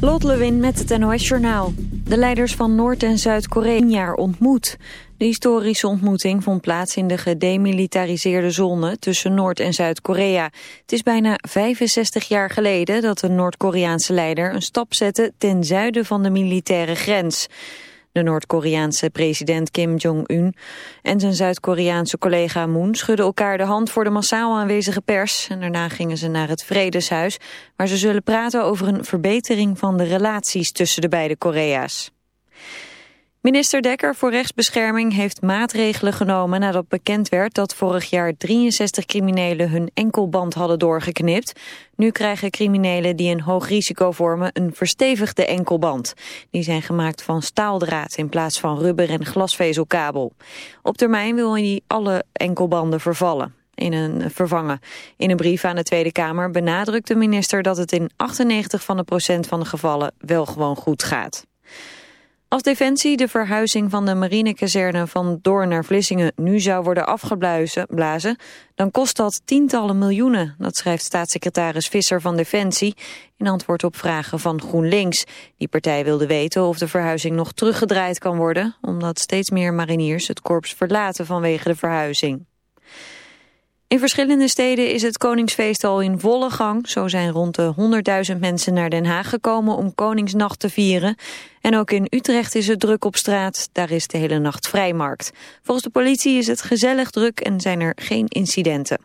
Lot Lewin met het NOS Journaal. De leiders van Noord- en Zuid-Korea jaar ontmoet. De historische ontmoeting vond plaats in de gedemilitariseerde zone tussen Noord- en Zuid-Korea. Het is bijna 65 jaar geleden dat de Noord-Koreaanse leider een stap zette ten zuiden van de militaire grens. De Noord-Koreaanse president Kim Jong-un en zijn Zuid-Koreaanse collega Moon schudden elkaar de hand voor de massaal aanwezige pers. En daarna gingen ze naar het Vredeshuis, waar ze zullen praten over een verbetering van de relaties tussen de beide Korea's. Minister Dekker voor rechtsbescherming heeft maatregelen genomen nadat bekend werd dat vorig jaar 63 criminelen hun enkelband hadden doorgeknipt. Nu krijgen criminelen die een hoog risico vormen een verstevigde enkelband. Die zijn gemaakt van staaldraad in plaats van rubber en glasvezelkabel. Op termijn wil hij alle enkelbanden vervallen. In een, vervangen. In een brief aan de Tweede Kamer benadrukt de minister dat het in 98 van de procent van de gevallen wel gewoon goed gaat. Als Defensie de verhuizing van de marinekazerne van Doorn naar Vlissingen nu zou worden afgeblazen, dan kost dat tientallen miljoenen. Dat schrijft staatssecretaris Visser van Defensie in antwoord op vragen van GroenLinks. Die partij wilde weten of de verhuizing nog teruggedraaid kan worden, omdat steeds meer mariniers het korps verlaten vanwege de verhuizing. In verschillende steden is het Koningsfeest al in volle gang. Zo zijn rond de 100.000 mensen naar Den Haag gekomen om Koningsnacht te vieren. En ook in Utrecht is het druk op straat. Daar is de hele nacht vrijmarkt. Volgens de politie is het gezellig druk en zijn er geen incidenten.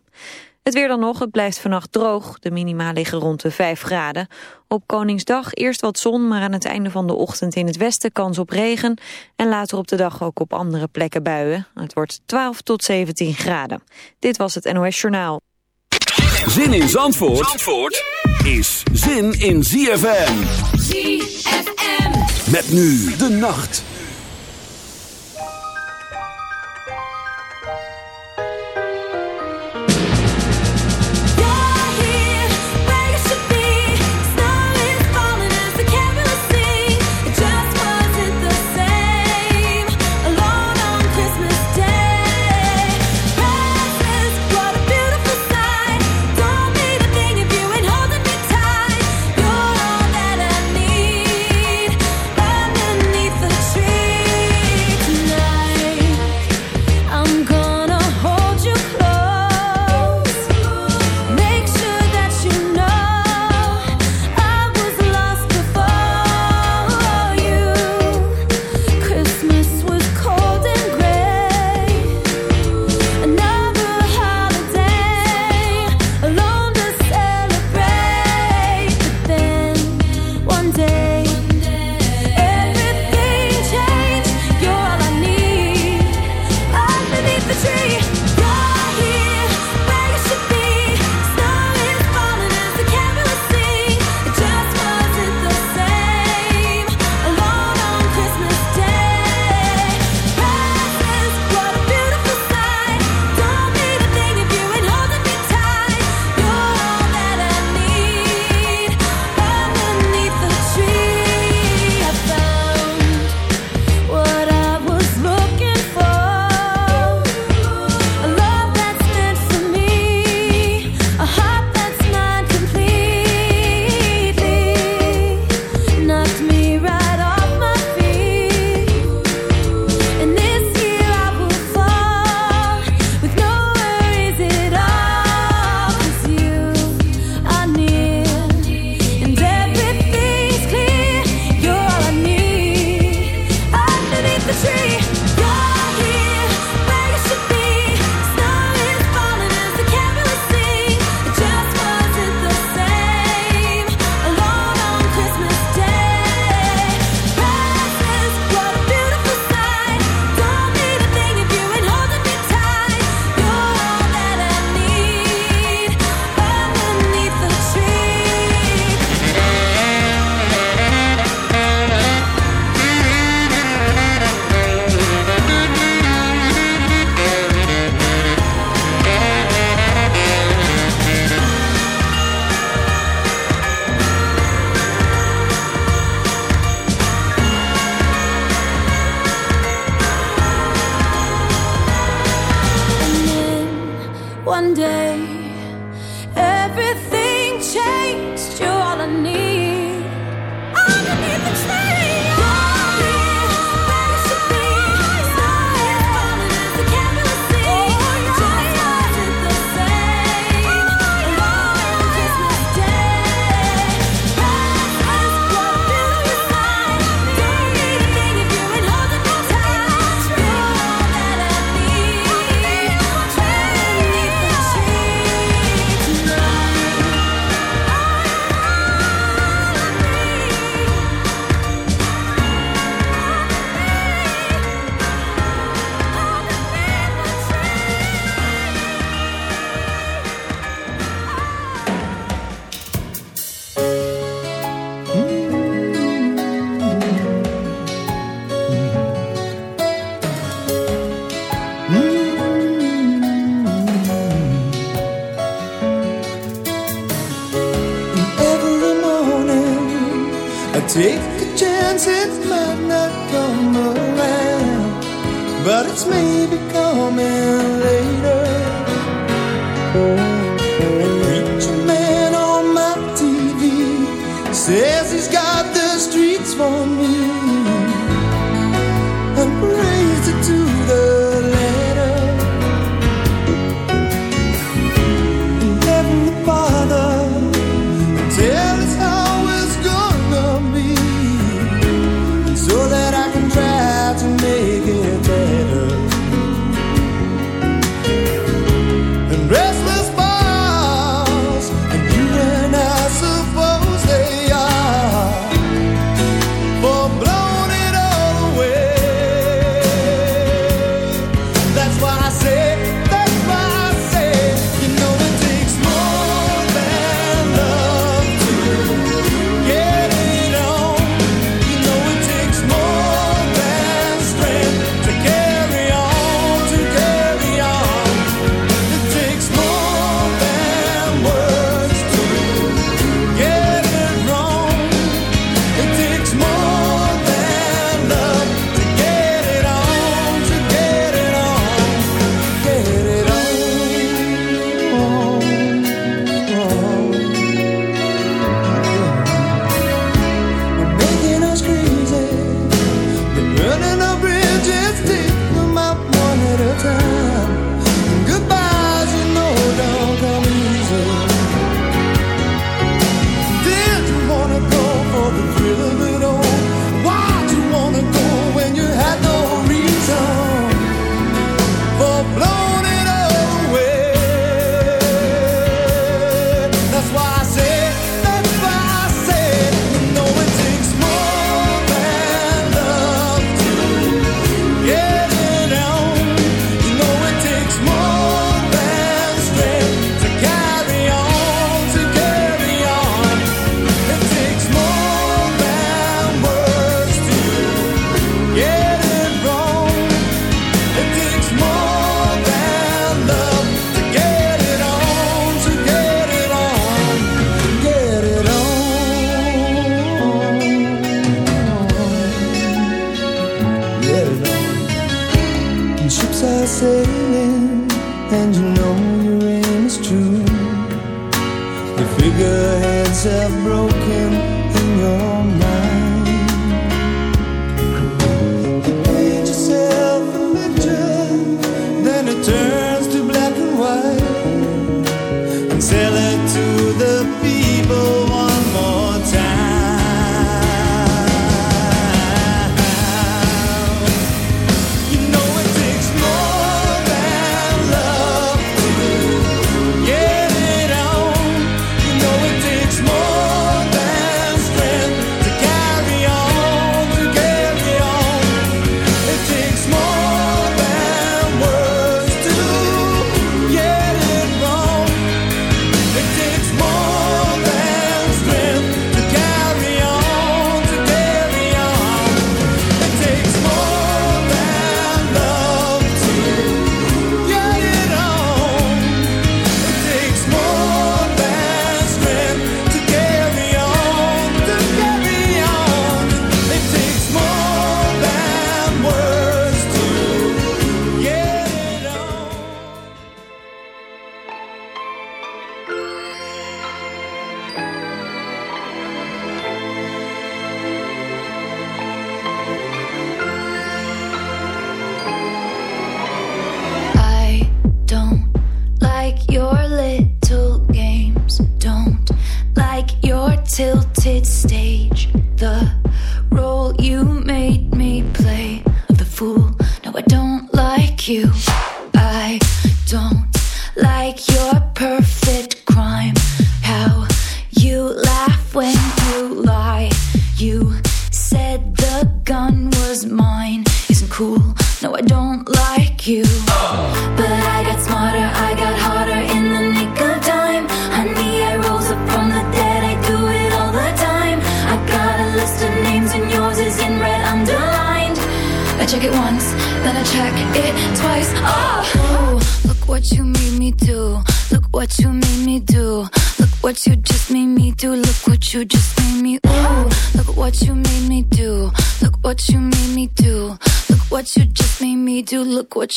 Het weer dan nog, het blijft vannacht droog. De minima liggen rond de 5 graden. Op Koningsdag eerst wat zon, maar aan het einde van de ochtend in het westen kans op regen. En later op de dag ook op andere plekken buien. Het wordt 12 tot 17 graden. Dit was het NOS Journaal. Zin in Zandvoort, Zandvoort is zin in ZFM. ZFM. Met nu de nacht.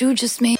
You just made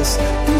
darkness.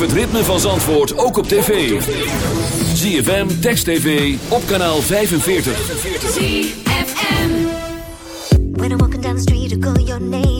het ritme van Zandvoort ook op tv. ZFM, Text TV, op kanaal 45. ZFM When I'm walking down the street, I call your name.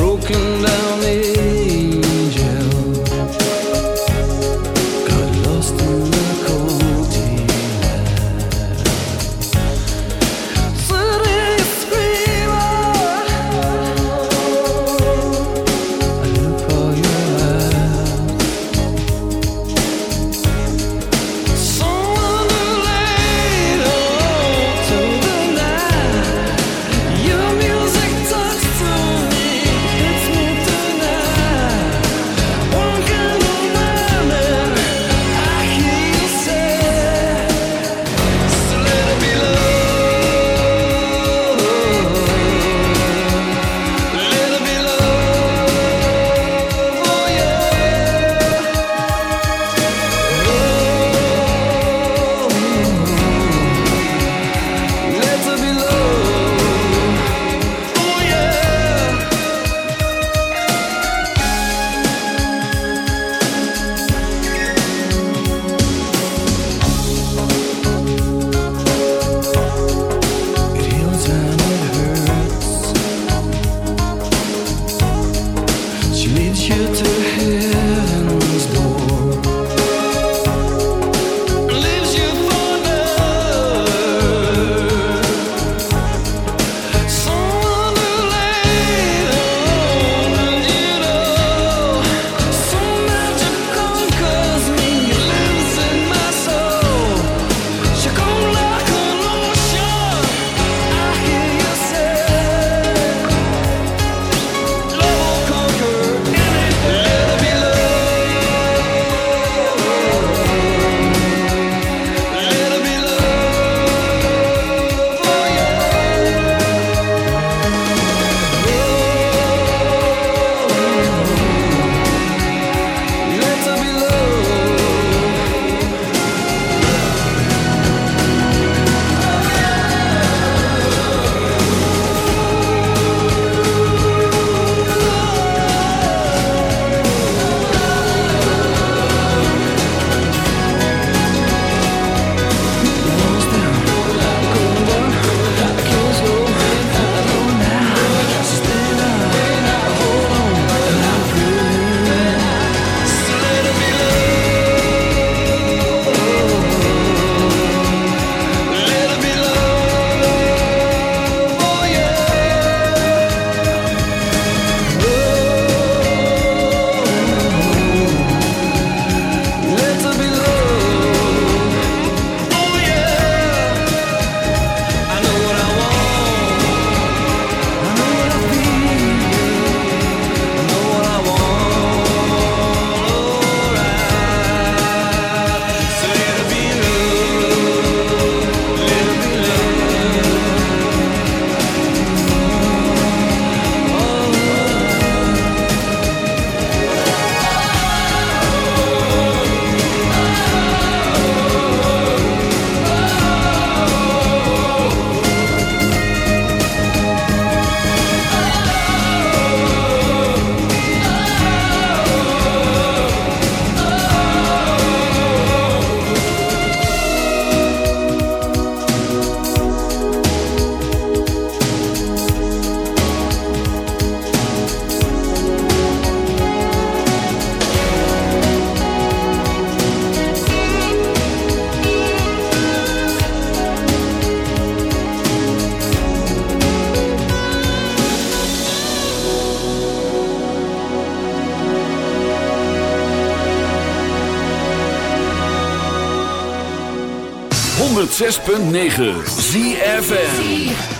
Broken down 106.9 ZFM.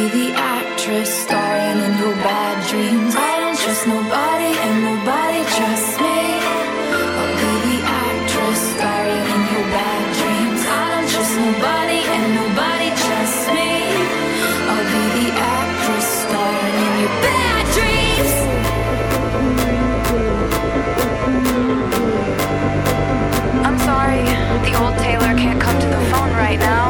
be the actress starring in your bad dreams. I don't trust nobody and nobody trusts me. I'll be the actress starring in your bad dreams. I don't trust nobody and nobody trusts me. I'll be the actress starring in your bad dreams. I'm sorry, the old Taylor can't come to the phone right now.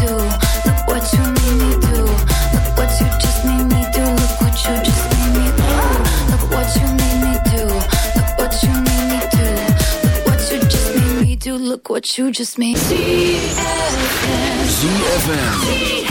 What you just made me ZFM.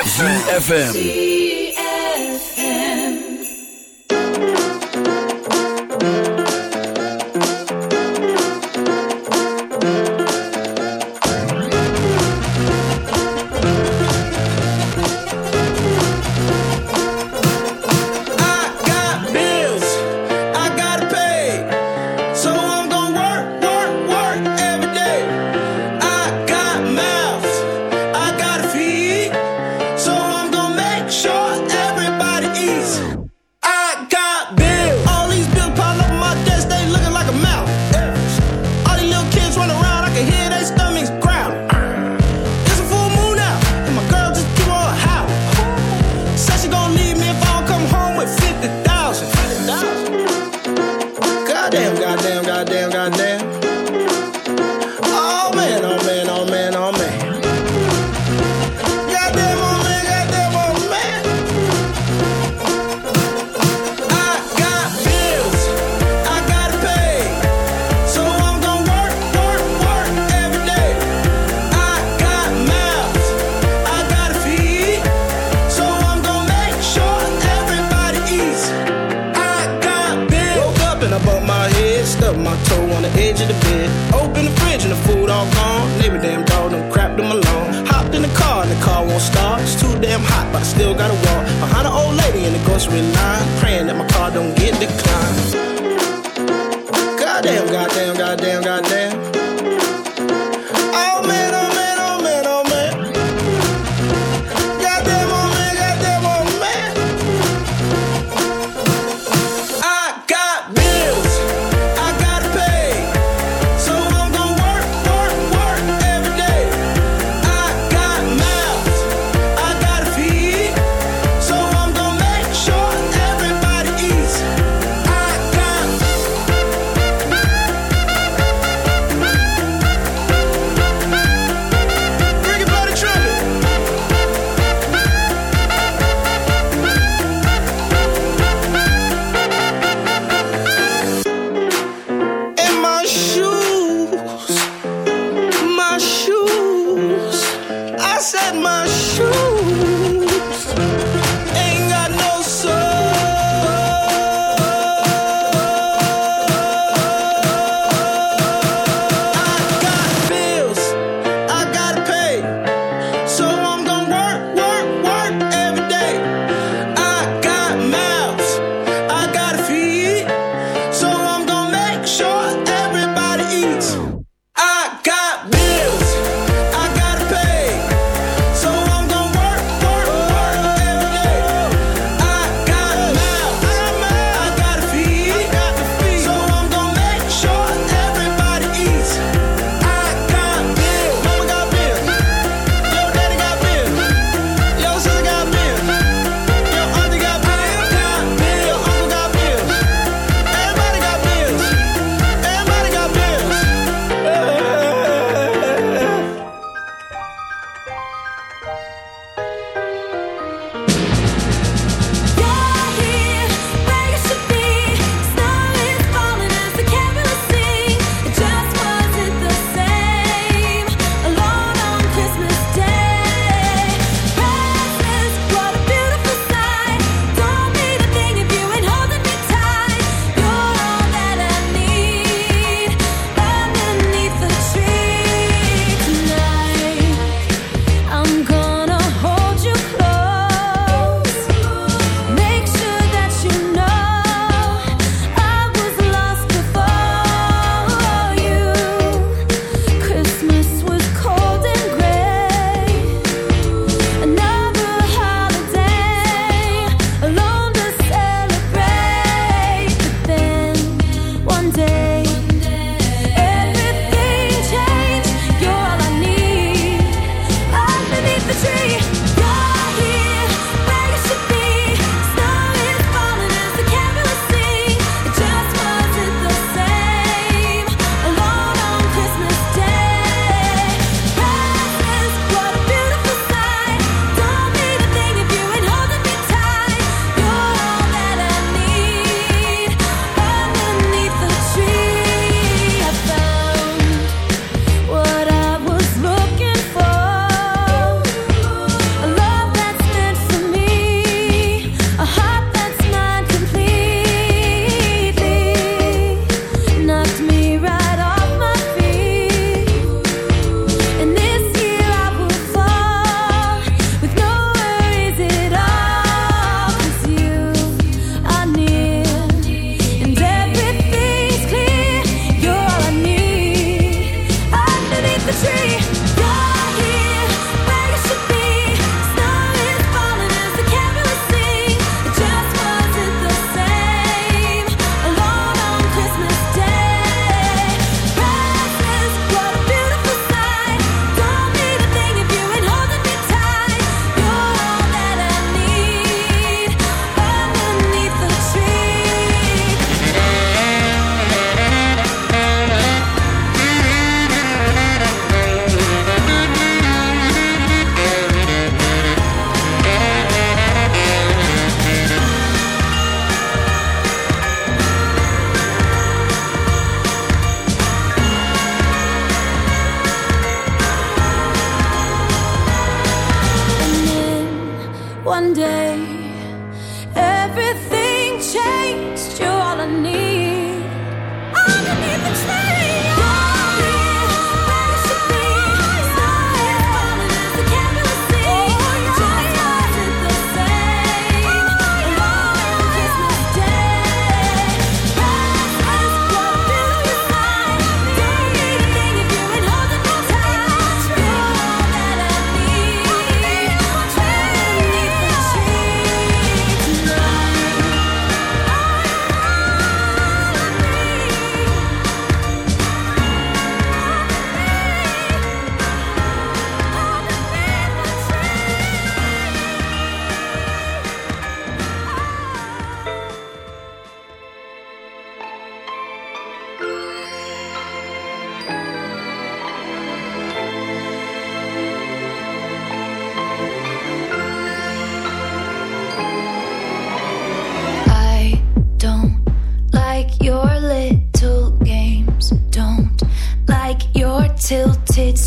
ZFM.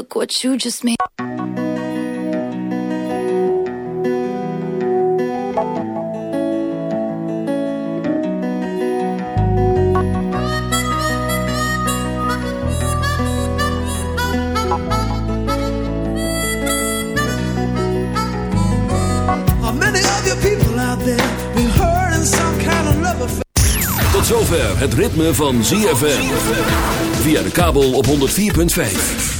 Look what you just made. How many of you people out there been hurt in some kind of love affair? Tot zover het ritme van ZFM. Via de kabel op 104.5.